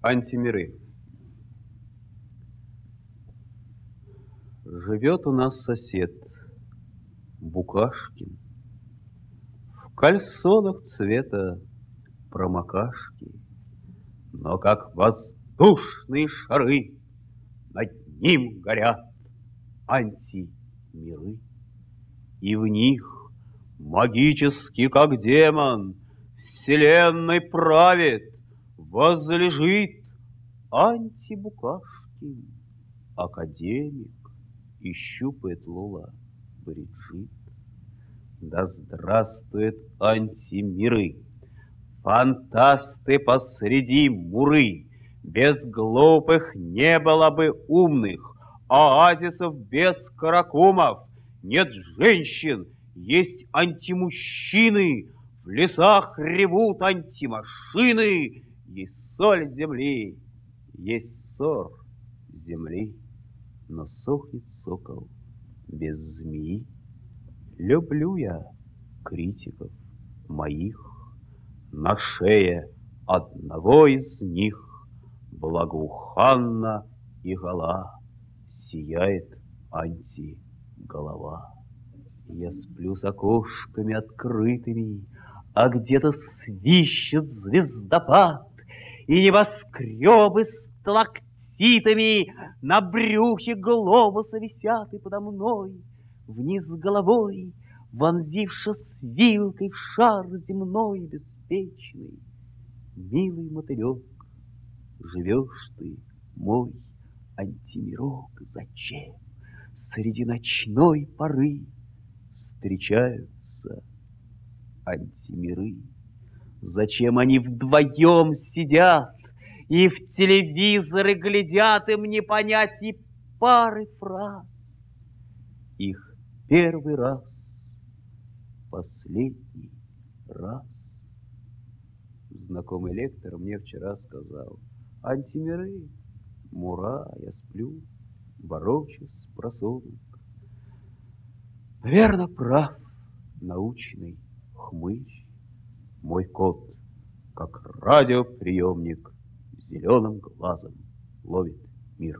Антимиры. Живет у нас сосед Букашкин В кальсонах цвета промокашки, Но как воздушные шары Над ним горят антимиры, И в них магически, как демон, Вселенной правит возлежит антибукашкин академик и щупает Лола Бриджит. Да здравствует антимиры, фантасты посреди муры, без глупых не было бы умных, оазисов без каракумов, нет женщин, есть антимужчины, в лесах ревут антимашины, есть соль земли, есть ссор земли, но сохнет сокол без змеи. Люблю я критиков моих, на шее одного из них благоуханна и гола сияет антиголова. Я сплю с окошками открытыми, а где-то свищет звездопад, и небоскребы сталактитами на брюхе глобуса висят и подо мной, вниз головой, вонзившись вилкой в шар земной беспечный. Милый мотылек, живешь ты, мой антимирок, зачем среди ночной поры встречаются антимиры? Зачем они вдвоем сидят и в телевизоры глядят, им не понять и пары фраз. Их первый раз, последний раз. Знакомый лектор мне вчера сказал, антимиры, мура, я сплю, ворочусь просунок. Верно прав научный хмырь. Мой кот, как радиоприемник, зеленым глазом ловит мир.